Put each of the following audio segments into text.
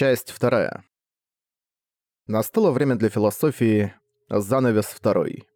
Часть вторая. Настало время для философии. Занавес второй.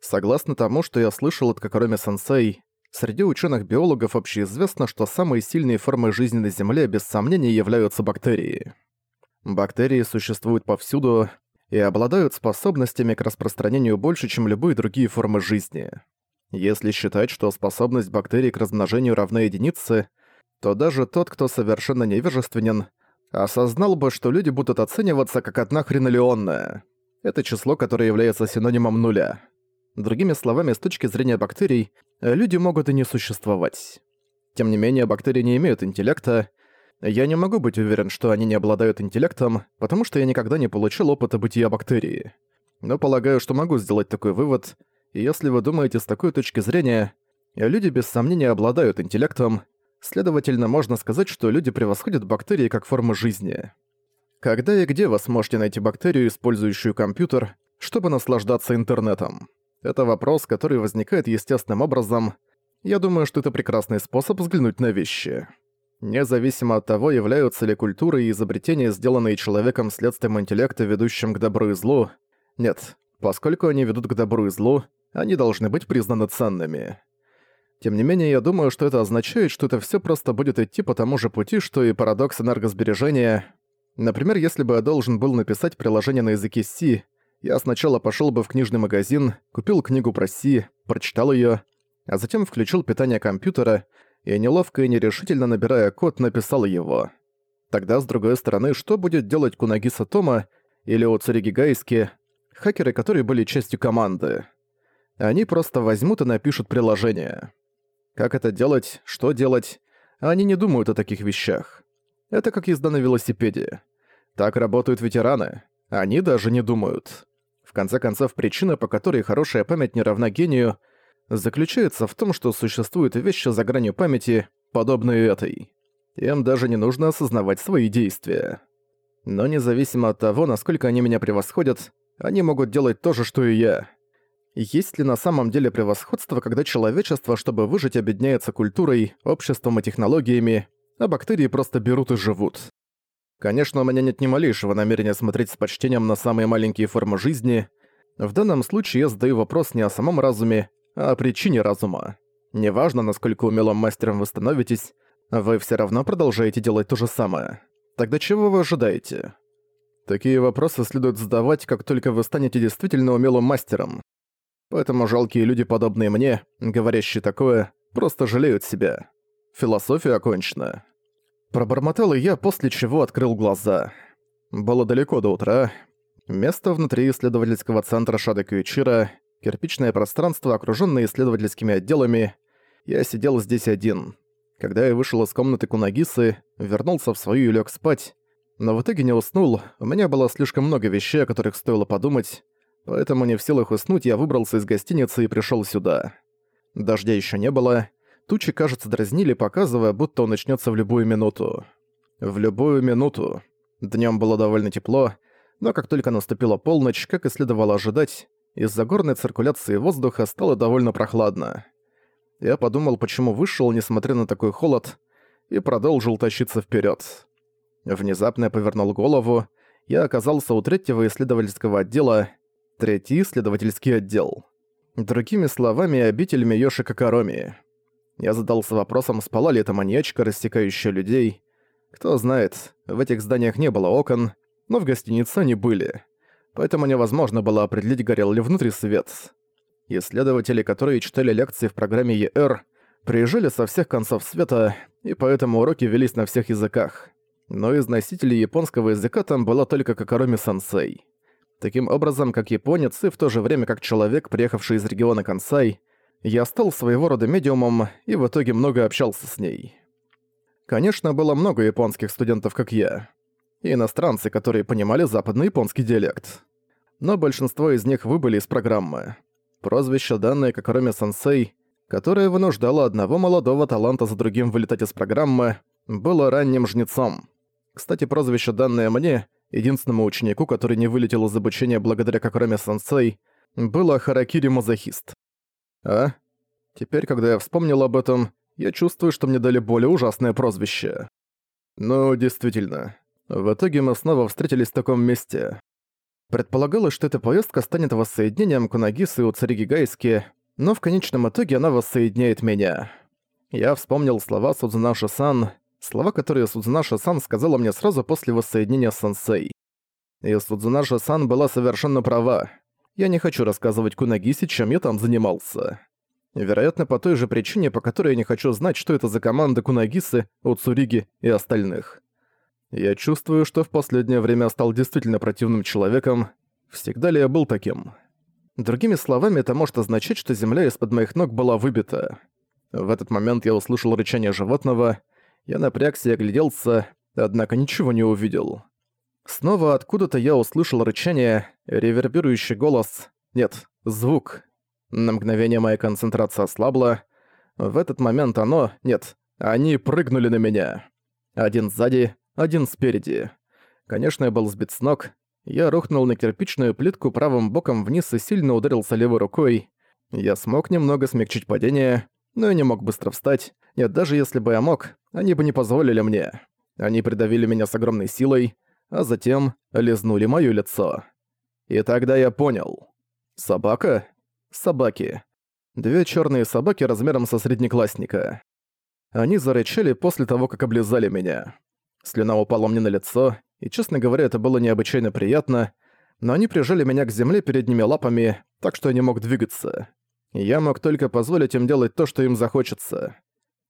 Согласно тому, что я слышал от Какороми-сенсей, среди ученых-биологов общеизвестно, что самые сильные формы жизни на Земле без сомнения являются бактерии. Бактерии существуют повсюду и обладают способностями к распространению больше, чем любые другие формы жизни. Если считать, что способность бактерий к размножению равна единице, то даже тот, кто совершенно невежественен, осознал бы, что люди будут оцениваться как одна хренолеонная. Это число, которое является синонимом нуля. Другими словами, с точки зрения бактерий, люди могут и не существовать. Тем не менее, бактерии не имеют интеллекта. Я не могу быть уверен, что они не обладают интеллектом, потому что я никогда не получил опыта бытия бактерии. Но полагаю, что могу сделать такой вывод, и если вы думаете с такой точки зрения, люди без сомнения обладают интеллектом, Следовательно, можно сказать, что люди превосходят бактерии как формы жизни. Когда и где вы сможете найти бактерию, использующую компьютер, чтобы наслаждаться интернетом? Это вопрос, который возникает естественным образом. Я думаю, что это прекрасный способ взглянуть на вещи. Независимо от того, являются ли культуры и изобретения, сделанные человеком следствием интеллекта, ведущим к добру и злу, нет, поскольку они ведут к добру и злу, они должны быть признаны ценными. Тем не менее, я думаю, что это означает, что это все просто будет идти по тому же пути, что и парадокс энергосбережения. Например, если бы я должен был написать приложение на языке C, я сначала пошел бы в книжный магазин, купил книгу про C, прочитал ее, а затем включил питание компьютера и, неловко и нерешительно набирая код, написал его. Тогда, с другой стороны, что будет делать Кунагиса Тома или Оцуриги Гайски, хакеры, которые были частью команды? Они просто возьмут и напишут приложение. Как это делать, что делать, они не думают о таких вещах. Это как езда на велосипеде. Так работают ветераны. Они даже не думают. В конце концов, причина, по которой хорошая память не равна гению, заключается в том, что существуют вещи за гранью памяти, подобные этой. Им даже не нужно осознавать свои действия. Но независимо от того, насколько они меня превосходят, они могут делать то же, что и я. Есть ли на самом деле превосходство, когда человечество, чтобы выжить, объединяется культурой, обществом и технологиями, а бактерии просто берут и живут? Конечно, у меня нет ни малейшего намерения смотреть с почтением на самые маленькие формы жизни. В данном случае я задаю вопрос не о самом разуме, а о причине разума. Неважно, насколько умелым мастером вы становитесь, вы все равно продолжаете делать то же самое. Тогда чего вы ожидаете? Такие вопросы следует задавать, как только вы станете действительно умелым мастером. Поэтому жалкие люди, подобные мне, говорящие такое, просто жалеют себя. Философия окончена. Пробормотал и я, после чего открыл глаза. Было далеко до утра. Место внутри исследовательского центра Шада Кьюичира, кирпичное пространство, окружённое исследовательскими отделами. Я сидел здесь один. Когда я вышел из комнаты Кунагисы, вернулся в свою и лёг спать, но в итоге не уснул, у меня было слишком много вещей, о которых стоило подумать, Поэтому не в силах уснуть, я выбрался из гостиницы и пришёл сюда. Дождя ещё не было. Тучи, кажется, дразнили, показывая, будто он начнётся в любую минуту. В любую минуту. Днём было довольно тепло, но как только наступила полночь, как и следовало ожидать, из-за горной циркуляции воздуха стало довольно прохладно. Я подумал, почему вышел, несмотря на такой холод, и продолжил тащиться вперед. Внезапно я повернул голову, я оказался у третьего исследовательского отдела, Третий исследовательский отдел. Другими словами, обитель Миёши Какароми. Я задался вопросом, спала ли эта маньячка, рассекающая людей. Кто знает, в этих зданиях не было окон, но в гостинице они были. Поэтому невозможно было определить, горел ли внутри свет. Исследователи, которые читали лекции в программе ЕР, приезжали со всех концов света, и поэтому уроки велись на всех языках. Но из носителей японского языка там была только Какароми-сенсей. Таким образом, как японец и в то же время как человек, приехавший из региона Кансай, я стал своего рода медиумом и в итоге много общался с ней. Конечно, было много японских студентов, как я. И иностранцы, которые понимали западно-японский диалект. Но большинство из них выбыли из программы. Прозвище, данное Какороме Сенсей, которое вынуждало одного молодого таланта за другим вылетать из программы, было ранним жнецом. Кстати, прозвище, данное мне, единственному ученику, который не вылетел из обучения благодаря Какураме-сенсей, было Харакири-мазохист. А? Теперь, когда я вспомнил об этом, я чувствую, что мне дали более ужасное прозвище. Ну, действительно. В итоге мы снова встретились в таком месте. Предполагалось, что эта поездка станет воссоединением Кунагисы и Уцариги Гайски, но в конечном итоге она воссоединяет меня. Я вспомнил слова Судзунаши-сан, слова, которые Судзунаши-сан сказала мне сразу после воссоединения с сенсей. И Судзунаши-сан была совершенно права. Я не хочу рассказывать Кунагисе, чем я там занимался. Вероятно, по той же причине, по которой я не хочу знать, что это за команда Кунагисы, Уцуриги и остальных. Я чувствую, что в последнее время стал действительно противным человеком. Всегда ли я был таким? Другими словами, это может означать, что земля из-под моих ног была выбита. В этот момент я услышал рычание животного. Я напрягся и огляделся, однако ничего не увидел. Снова откуда-то я услышал рычание, ревербирующий голос. Нет, звук. На мгновение моя концентрация ослабла. В этот момент оно... Нет, они прыгнули на меня. Один сзади, один спереди. Конечно, я был сбит с ног. Я рухнул на кирпичную плитку правым боком вниз и сильно ударился левой рукой. Я смог немного смягчить падение, но я не мог быстро встать. Нет, даже если бы я мог, они бы не позволили мне. Они придавили меня с огромной силой, а затем лизнули моё лицо. И тогда я понял. Собака? Собаки. Две чёрные собаки размером со среднеклассника. Они зарычали после того, как облизали меня. Слюна упала мне на лицо, и, честно говоря, это было необычайно приятно, но они прижали меня к земле передними лапами, так что я не мог двигаться. Я мог только позволить им делать то, что им захочется.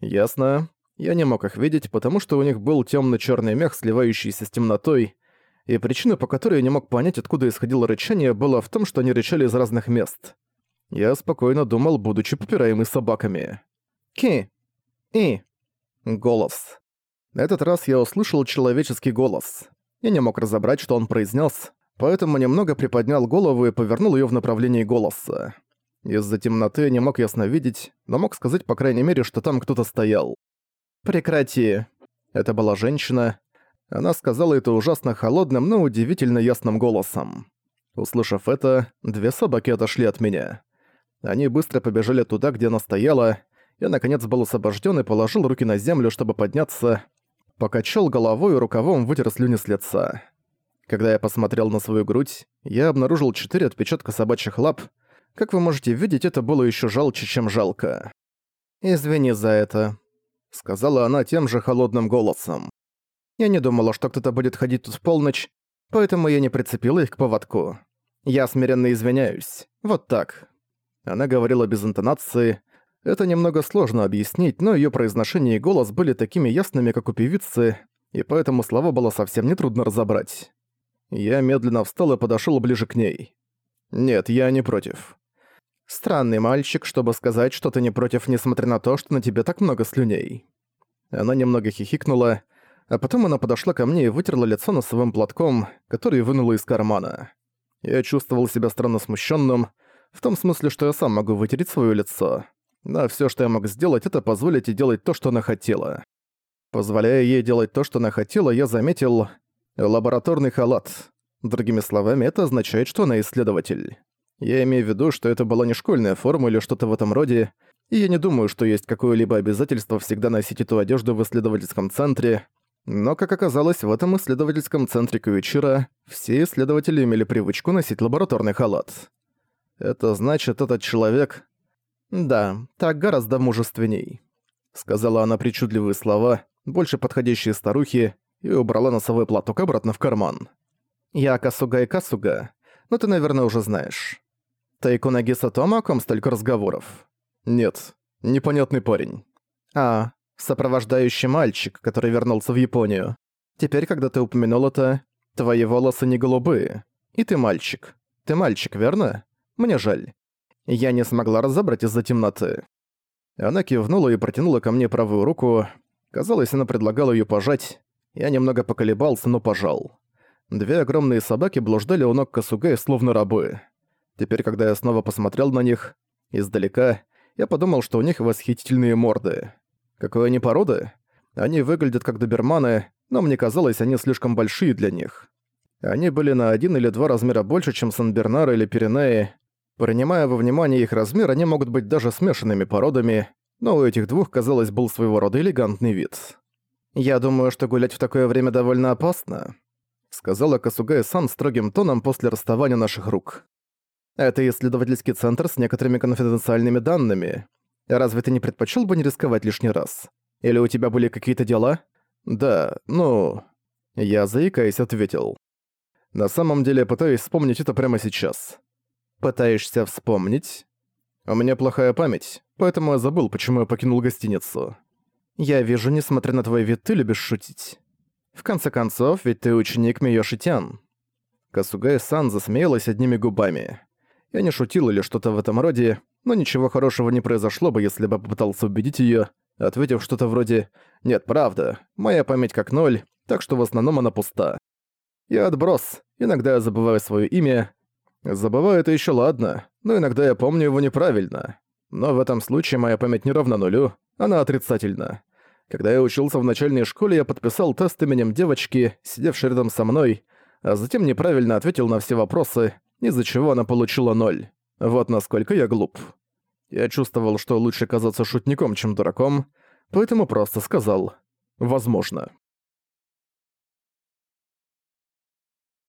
Ясно. Я не мог их видеть, потому что у них был темно черный мех, сливающийся с темнотой, и причина, по которой я не мог понять, откуда исходило рычание, была в том, что они рычали из разных мест. Я спокойно думал, будучи попираемый собаками. «Ки! И!» Голос. На этот раз я услышал человеческий голос. Я не мог разобрать, что он произнес, поэтому немного приподнял голову и повернул ее в направлении голоса. Из-за темноты не мог ясно видеть, но мог сказать, по крайней мере, что там кто-то стоял. «Прекрати!» Это была женщина. Она сказала это ужасно холодным, но удивительно ясным голосом. Услышав это, две собаки отошли от меня. Они быстро побежали туда, где она стояла. Я, наконец, был освобожден и положил руки на землю, чтобы подняться, покачал головой и рукавом вытер слюни с лица. Когда я посмотрел на свою грудь, я обнаружил четыре отпечатка собачьих лап. Как вы можете видеть, это было еще жалче, чем жалко. «Извини за это», — сказала она тем же холодным голосом. «Я не думала, что кто-то будет ходить тут в полночь, поэтому я не прицепила их к поводку. Я смиренно извиняюсь. Вот так». Она говорила без интонации, это немного сложно объяснить, но её произношение и голос были такими ясными, как у певицы, и поэтому слова было совсем нетрудно разобрать. Я медленно встал и подошёл ближе к ней. «Нет, я не против». «Странный мальчик, чтобы сказать, что ты не против, несмотря на то, что на тебе так много слюней». Она немного хихикнула, а потом она подошла ко мне и вытерла лицо носовым платком, который вынула из кармана. Я чувствовал себя странно смущенным, в том смысле, что я сам могу вытереть своё лицо но все, что я мог сделать, это позволить ей делать то, что она хотела. Позволяя ей делать то, что она хотела, я заметил лабораторный халат. Другими словами, это означает, что она исследователь. Я имею в виду, что это была не школьная форма или что-то в этом роде, и я не думаю, что есть какое-либо обязательство всегда носить эту одежду в исследовательском центре, но, как оказалось, в этом исследовательском центре Куичира все исследователи имели привычку носить лабораторный халат. Это значит, этот человек «Да, так гораздо мужественней», — сказала она причудливые слова, больше подходящие старухе, и убрала носовой платок обратно в карман. «Я Касуга и Касуга, но ты, наверное, уже знаешь. Тайкунаги Сатома, о ком столько разговоров?» «Нет, непонятный парень». «А, сопровождающий мальчик, который вернулся в Японию. Теперь, когда ты упомянул это, твои волосы не голубые. И ты мальчик. Ты мальчик, верно? Мне жаль. Я не смогла разобрать из-за темноты. Она кивнула и протянула ко мне правую руку. Казалось, она предлагала ее пожать. Я немного поколебался, но пожал. Две огромные собаки блуждали у ног Касугая, словно рабы. Теперь, когда я снова посмотрел на них, издалека, я подумал, что у них восхитительные морды. Какой они породы? Они выглядят как доберманы, но мне казалось, они слишком большие для них. Они были на один или два размера больше, чем Сан-Бернар или Пиренеи, Принимая во внимание их размер, они могут быть даже смешанными породами, но у этих двух, казалось, был своего рода элегантный вид. «Я думаю, что гулять в такое время довольно опасно», — сказала Касугая-сан строгим тоном после расставания наших рук. «Это исследовательский центр с некоторыми конфиденциальными данными. Разве ты не предпочел бы не рисковать лишний раз? Или у тебя были какие-то дела?» «Да, ну...» Я, заикаясь, ответил. «На самом деле пытаюсь вспомнить это прямо сейчас». «Пытаешься вспомнить?» «У меня плохая память, поэтому я забыл, почему я покинул гостиницу». «Я вижу, несмотря на твой вид, ты любишь шутить. В конце концов, ведь ты ученик Миёшитян». Касугай-сан засмеялась одними губами. Я не шутил или что-то в этом роде, но ничего хорошего не произошло бы, если бы попытался убедить её, ответив что-то вроде «Нет, правда, моя память как ноль, так что в основном она пуста». Я отброс, иногда я забываю своё имя. Забываю это ещё ладно, но иногда я помню его неправильно. Но в этом случае моя память не равна нулю, она отрицательна. Когда я учился в начальной школе, я подписал тест именем девочки, сидевшей рядом со мной, а затем неправильно ответил на все вопросы, из-за чего она получила ноль. Вот насколько я глуп. Я чувствовал, что лучше казаться шутником, чем дураком, поэтому просто сказал «возможно».